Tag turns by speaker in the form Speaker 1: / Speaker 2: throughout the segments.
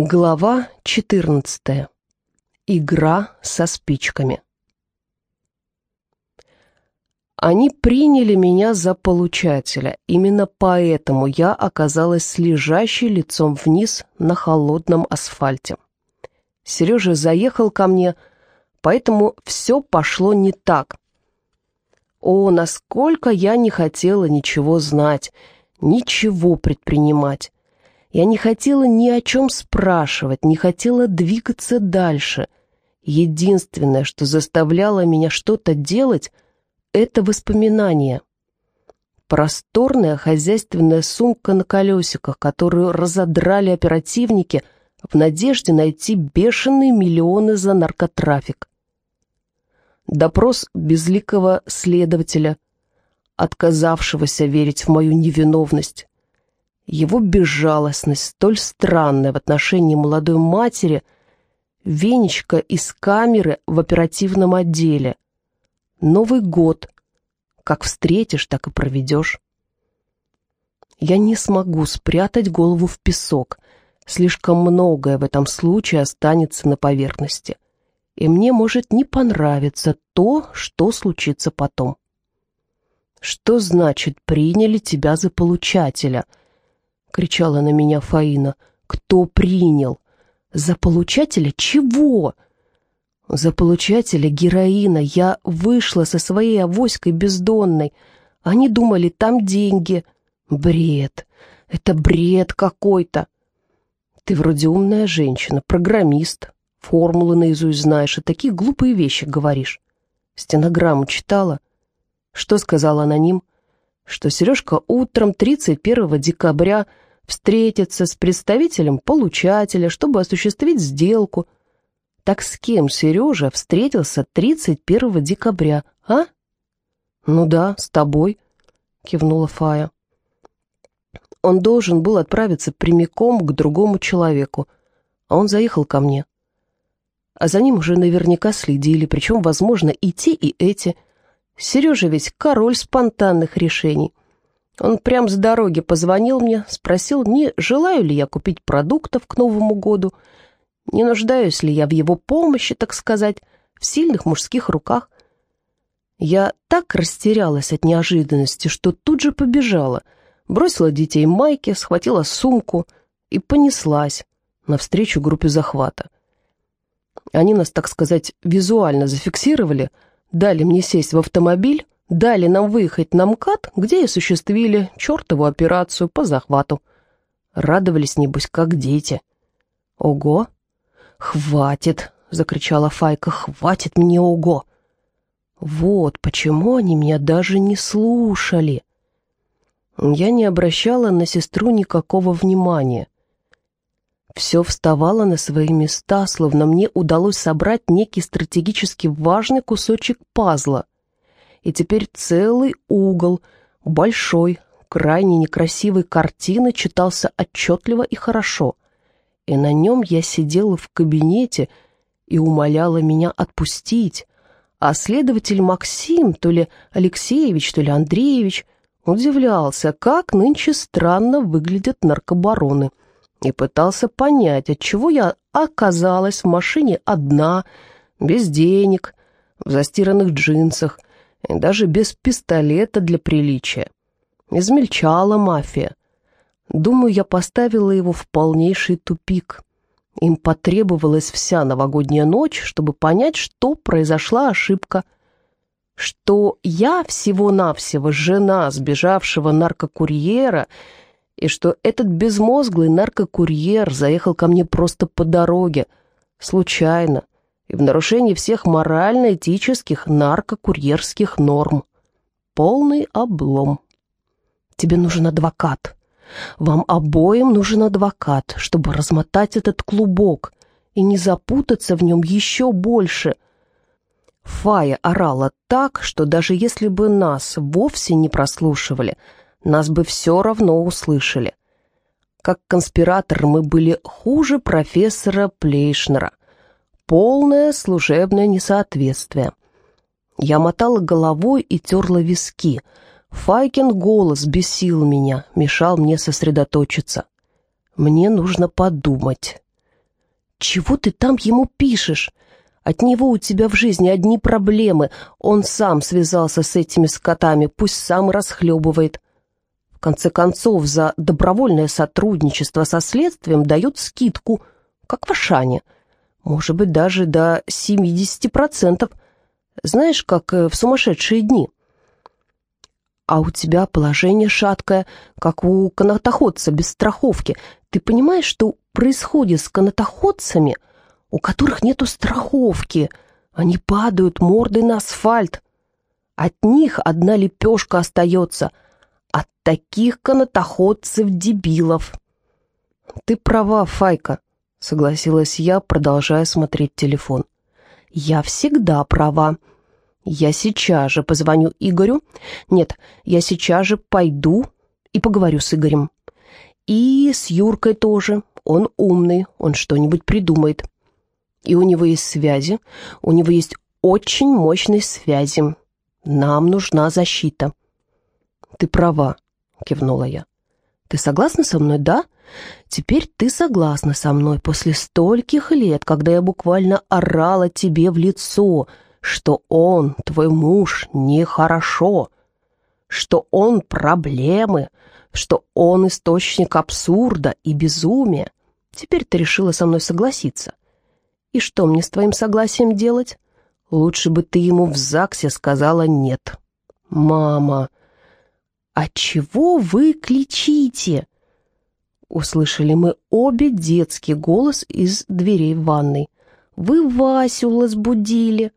Speaker 1: Глава 14. Игра со спичками. Они приняли меня за получателя. Именно поэтому я оказалась лежащей лицом вниз на холодном асфальте. Сережа заехал ко мне, поэтому все пошло не так. О, насколько я не хотела ничего знать, ничего предпринимать. Я не хотела ни о чем спрашивать, не хотела двигаться дальше. Единственное, что заставляло меня что-то делать, это воспоминания. Просторная хозяйственная сумка на колесиках, которую разодрали оперативники в надежде найти бешеные миллионы за наркотрафик. Допрос безликого следователя, отказавшегося верить в мою невиновность. Его безжалостность, столь странная в отношении молодой матери, Венечка из камеры в оперативном отделе. Новый год. Как встретишь, так и проведешь. Я не смогу спрятать голову в песок. Слишком многое в этом случае останется на поверхности. И мне может не понравиться то, что случится потом. Что значит «приняли тебя за получателя»? — кричала на меня Фаина. «Кто принял? За получателя чего?» «За получателя героина я вышла со своей авоськой бездонной. Они думали, там деньги. Бред. Это бред какой-то. Ты вроде умная женщина, программист, формулы наизусть знаешь и такие глупые вещи говоришь. Стенограмму читала. Что сказал аноним?» Что Сережка утром 31 декабря встретится с представителем получателя, чтобы осуществить сделку. Так с кем Сережа встретился 31 декабря, а? Ну да, с тобой, кивнула Фая. Он должен был отправиться прямиком к другому человеку, а он заехал ко мне. А за ним уже наверняка следили, причем, возможно, и те, и эти – Сережа ведь король спонтанных решений. Он прям с дороги позвонил мне, спросил, не желаю ли я купить продуктов к Новому году, не нуждаюсь ли я в его помощи, так сказать, в сильных мужских руках. Я так растерялась от неожиданности, что тут же побежала, бросила детей майке, схватила сумку и понеслась навстречу группе захвата. Они нас, так сказать, визуально зафиксировали — дали мне сесть в автомобиль, дали нам выехать на МКАД, где и осуществили чертову операцию по захвату. Радовались, небось, как дети. «Ого! Хватит!» — закричала Файка. «Хватит мне ого!» Вот почему они меня даже не слушали. Я не обращала на сестру никакого внимания. Все вставало на свои места, словно мне удалось собрать некий стратегически важный кусочек пазла. И теперь целый угол большой, крайне некрасивой картины читался отчетливо и хорошо. И на нем я сидела в кабинете и умоляла меня отпустить. А следователь Максим, то ли Алексеевич, то ли Андреевич, удивлялся, как нынче странно выглядят наркобароны — и пытался понять, отчего я оказалась в машине одна, без денег, в застиранных джинсах и даже без пистолета для приличия. Измельчала мафия. Думаю, я поставила его в полнейший тупик. Им потребовалась вся новогодняя ночь, чтобы понять, что произошла ошибка. Что я всего-навсего жена сбежавшего наркокурьера — и что этот безмозглый наркокурьер заехал ко мне просто по дороге, случайно, и в нарушении всех морально-этических наркокурьерских норм. Полный облом. Тебе нужен адвокат. Вам обоим нужен адвокат, чтобы размотать этот клубок и не запутаться в нем еще больше. Фая орала так, что даже если бы нас вовсе не прослушивали — нас бы все равно услышали. Как конспиратор мы были хуже профессора Плейшнера. Полное служебное несоответствие. Я мотала головой и терла виски. Файкин голос бесил меня, мешал мне сосредоточиться. Мне нужно подумать. чего ты там ему пишешь? От него у тебя в жизни одни проблемы. Он сам связался с этими скотами, пусть сам расхлебывает. Конце концов, за добровольное сотрудничество со следствием дают скидку, как в Ашане. Может быть, даже до 70%. Знаешь, как э, в сумасшедшие дни. А у тебя положение шаткое, как у канатоходца без страховки. Ты понимаешь, что происходит с канатоходцами, у которых нету страховки? Они падают мордой на асфальт. От них одна лепешка остается — от таких канатоходцев-дебилов. Ты права, Файка, согласилась я, продолжая смотреть телефон. Я всегда права. Я сейчас же позвоню Игорю. Нет, я сейчас же пойду и поговорю с Игорем. И с Юркой тоже. Он умный, он что-нибудь придумает. И у него есть связи, у него есть очень мощные связи. Нам нужна защита. «Ты права», — кивнула я. «Ты согласна со мной, да? Теперь ты согласна со мной после стольких лет, когда я буквально орала тебе в лицо, что он, твой муж, нехорошо, что он проблемы, что он источник абсурда и безумия. Теперь ты решила со мной согласиться. И что мне с твоим согласием делать? Лучше бы ты ему в ЗАГСе сказала «нет». «Мама», «А чего вы кричите?» Услышали мы обе детский голос из дверей ванной. «Вы Васю разбудили!»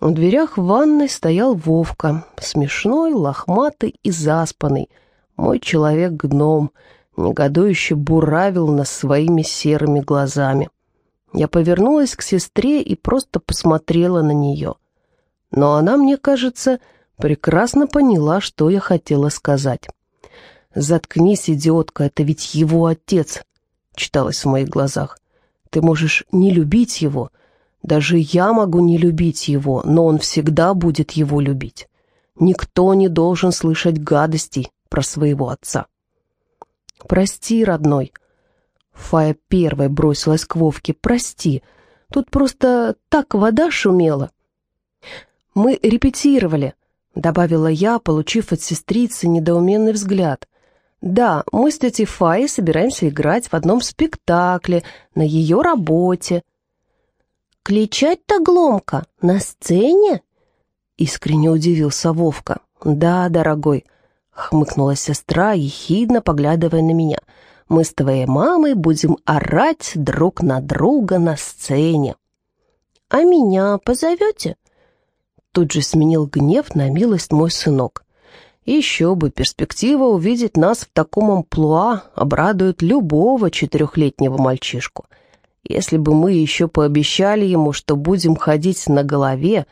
Speaker 1: В дверях ванной стоял Вовка, смешной, лохматый и заспанный. Мой человек-гном, негодующе буравил нас своими серыми глазами. Я повернулась к сестре и просто посмотрела на нее. Но она, мне кажется, прекрасно поняла, что я хотела сказать. «Заткнись, идиотка, это ведь его отец», — читалось в моих глазах. «Ты можешь не любить его, даже я могу не любить его, но он всегда будет его любить. Никто не должен слышать гадостей про своего отца». «Прости, родной», — Фая первой бросилась к Вовке, «прости, тут просто так вода шумела». «Мы репетировали», — добавила я, получив от сестрицы недоуменный взгляд. «Да, мы с тетей Фаей собираемся играть в одном спектакле, на ее работе». «Кличать-то гломко? На сцене?» Искренне удивился Вовка. «Да, дорогой», — хмыкнула сестра, ехидно поглядывая на меня. «Мы с твоей мамой будем орать друг на друга на сцене». «А меня позовете?» Тут же сменил гнев на милость мой сынок. Еще бы, перспектива увидеть нас в таком амплуа обрадует любого четырехлетнего мальчишку. Если бы мы еще пообещали ему, что будем ходить на голове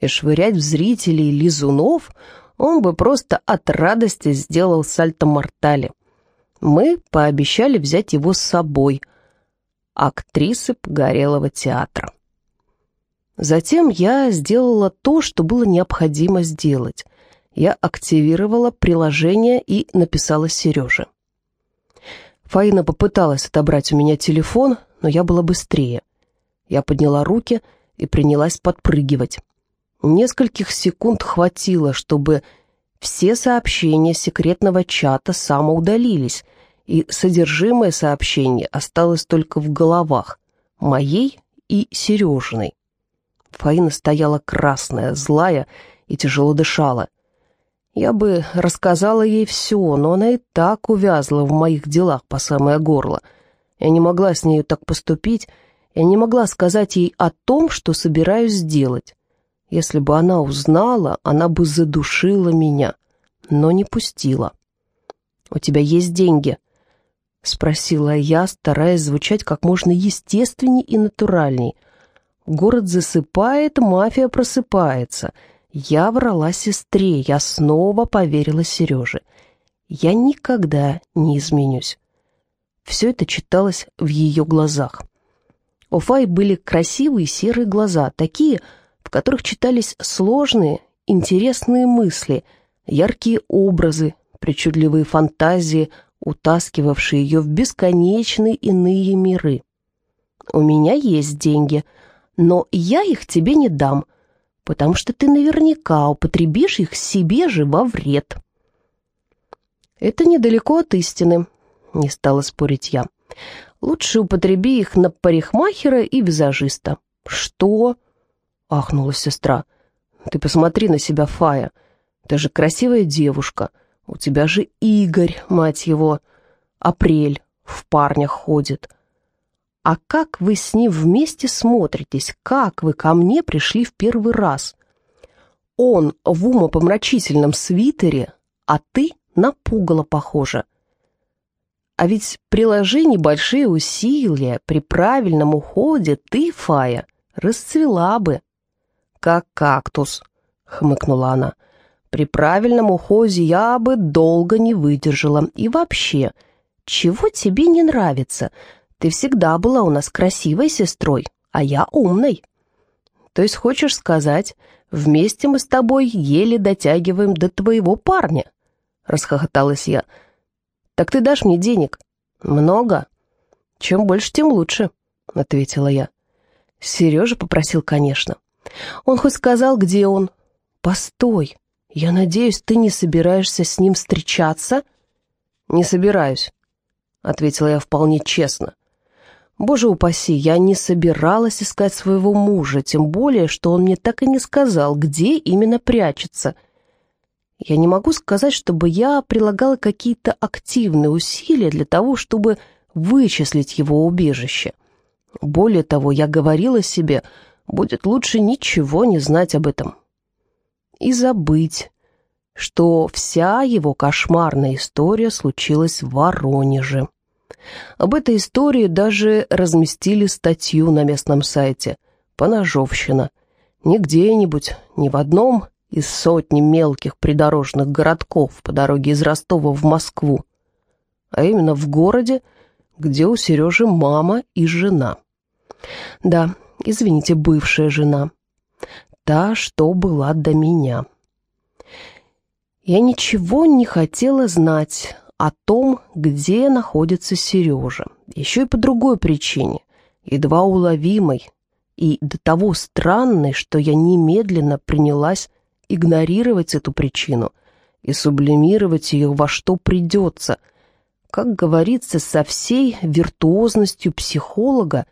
Speaker 1: и швырять в зрителей лизунов, он бы просто от радости сделал сальто-мортале. Мы пообещали взять его с собой, актрисы Погорелого театра. Затем я сделала то, что было необходимо сделать. Я активировала приложение и написала Сереже. Фаина попыталась отобрать у меня телефон, но я была быстрее. Я подняла руки и принялась подпрыгивать. Нескольких секунд хватило, чтобы все сообщения секретного чата самоудалились, и содержимое сообщений осталось только в головах, моей и Сережиной. Фаина стояла красная, злая и тяжело дышала. Я бы рассказала ей все, но она и так увязла в моих делах по самое горло. Я не могла с нею так поступить, я не могла сказать ей о том, что собираюсь сделать. Если бы она узнала, она бы задушила меня, но не пустила. «У тебя есть деньги?» — спросила я, стараясь звучать как можно естественней и натуральней — Город засыпает, мафия просыпается. Я врала сестре, я снова поверила Сереже. Я никогда не изменюсь. Все это читалось в ее глазах. У Фай были красивые серые глаза, такие, в которых читались сложные, интересные мысли, яркие образы, причудливые фантазии, утаскивавшие ее в бесконечные иные миры. у меня есть деньги, но я их тебе не дам, потому что ты наверняка употребишь их себе же во вред». «Это недалеко от истины», — не стала спорить я. «Лучше употреби их на парикмахера и визажиста». «Что?» — ахнула сестра. «Ты посмотри на себя, Фая. Ты же красивая девушка. У тебя же Игорь, мать его, апрель, в парнях ходит. А как вы с ним вместе смотритесь? Как вы ко мне пришли в первый раз? Он в умопомрачительном свитере, а ты на пугало похожа. А ведь приложи небольшие усилия, при правильном уходе ты, Фая, расцвела бы. Как кактус, хмыкнула она. При правильном уходе я бы долго не выдержала. И вообще, чего тебе не нравится? Ты всегда была у нас красивой сестрой, а я умной. То есть хочешь сказать, вместе мы с тобой еле дотягиваем до твоего парня? Расхохоталась я. Так ты дашь мне денег? Много? Чем больше, тем лучше, ответила я. Сережа попросил, конечно. Он хоть сказал, где он. Постой, я надеюсь, ты не собираешься с ним встречаться? Не собираюсь, ответила я вполне честно. Боже упаси, я не собиралась искать своего мужа, тем более, что он мне так и не сказал, где именно прячется. Я не могу сказать, чтобы я прилагала какие-то активные усилия для того, чтобы вычислить его убежище. Более того, я говорила себе, будет лучше ничего не знать об этом. И забыть, что вся его кошмарная история случилась в Воронеже. Об этой истории даже разместили статью на местном сайте «Поножовщина». Не где-нибудь, не в одном из сотни мелких придорожных городков по дороге из Ростова в Москву, а именно в городе, где у Сережи мама и жена. Да, извините, бывшая жена. Та, что была до меня. Я ничего не хотела знать о том, где находится Сережа. Еще и по другой причине, едва уловимой и до того странной, что я немедленно принялась игнорировать эту причину и сублимировать ее во что придется. Как говорится, со всей виртуозностью психолога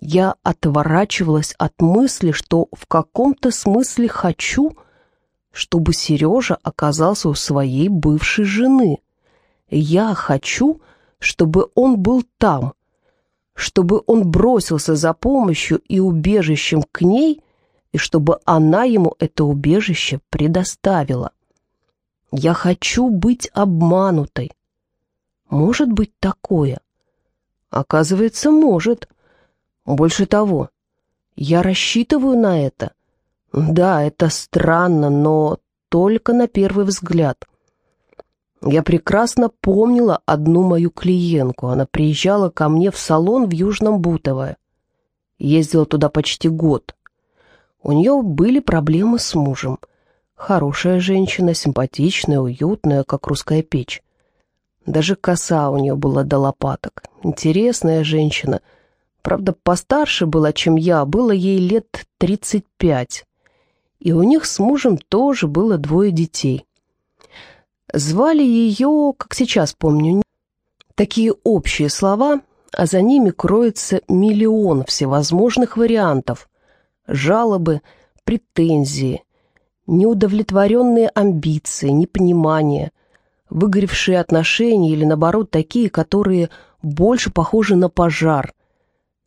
Speaker 1: я отворачивалась от мысли, что в каком-то смысле хочу, чтобы Сережа оказался у своей бывшей жены. Я хочу, чтобы он был там, чтобы он бросился за помощью и убежищем к ней, и чтобы она ему это убежище предоставила. Я хочу быть обманутой. Может быть такое? Оказывается, может. Больше того, я рассчитываю на это. Да, это странно, но только на первый взгляд. Я прекрасно помнила одну мою клиентку. Она приезжала ко мне в салон в Южном Бутово. Ездила туда почти год. У нее были проблемы с мужем. Хорошая женщина, симпатичная, уютная, как русская печь. Даже коса у нее была до лопаток. Интересная женщина. Правда, постарше была, чем я, было ей лет тридцать пять. И у них с мужем тоже было двое детей. Звали ее, как сейчас помню, такие общие слова, а за ними кроется миллион всевозможных вариантов жалобы, претензии, неудовлетворенные амбиции, непонимание, выгоревшие отношения или, наоборот, такие, которые больше похожи на пожар.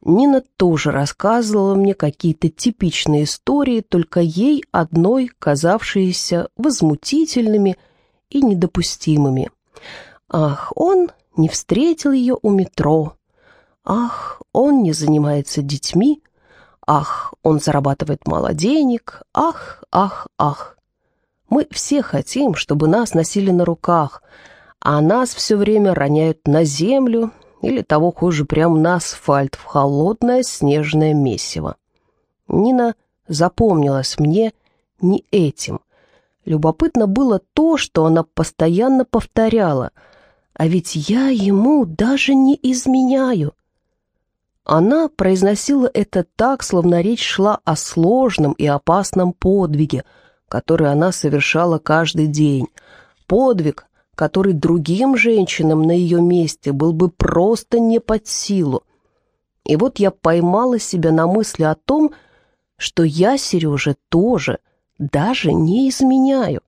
Speaker 1: Нина тоже рассказывала мне какие-то типичные истории, только ей одной казавшиеся возмутительными и недопустимыми. Ах, он не встретил ее у метро. Ах, он не занимается детьми. Ах, он зарабатывает мало денег. Ах, ах, ах. Мы все хотим, чтобы нас носили на руках, а нас все время роняют на землю или того хуже прямо на асфальт в холодное снежное месиво. Нина запомнилась мне не этим. Любопытно было то, что она постоянно повторяла. А ведь я ему даже не изменяю. Она произносила это так, словно речь шла о сложном и опасном подвиге, который она совершала каждый день. Подвиг, который другим женщинам на ее месте был бы просто не под силу. И вот я поймала себя на мысли о том, что я Сереже тоже даже не изменяю.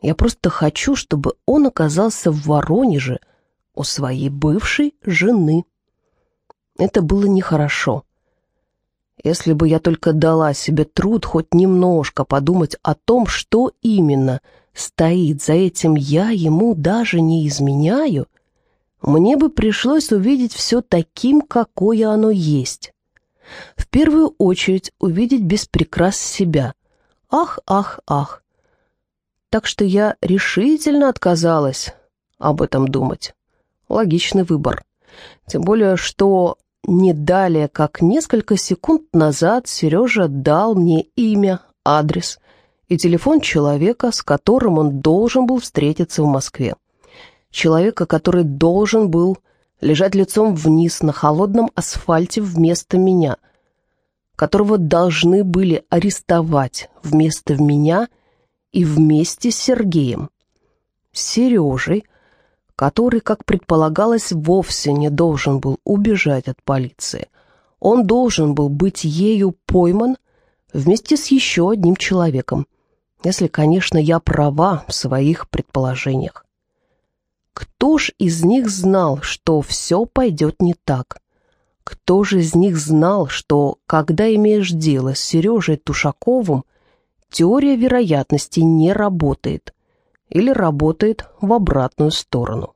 Speaker 1: Я просто хочу, чтобы он оказался в Воронеже у своей бывшей жены. Это было нехорошо. Если бы я только дала себе труд хоть немножко подумать о том, что именно стоит за этим «я ему даже не изменяю», мне бы пришлось увидеть все таким, какое оно есть. В первую очередь увидеть без прикрас себя. Ах, ах, ах. Так что я решительно отказалась об этом думать. Логичный выбор. Тем более, что не далее, как несколько секунд назад Сережа дал мне имя, адрес и телефон человека, с которым он должен был встретиться в Москве. Человека, который должен был лежать лицом вниз на холодном асфальте вместо меня, которого должны были арестовать вместо меня и вместе с Сергеем. Сережей, который, как предполагалось, вовсе не должен был убежать от полиции. Он должен был быть ею пойман вместе с еще одним человеком, если, конечно, я права в своих предположениях. Кто ж из них знал, что все пойдет не так? Кто же из них знал, что, когда имеешь дело с Сережей Тушаковым, теория вероятности не работает или работает в обратную сторону?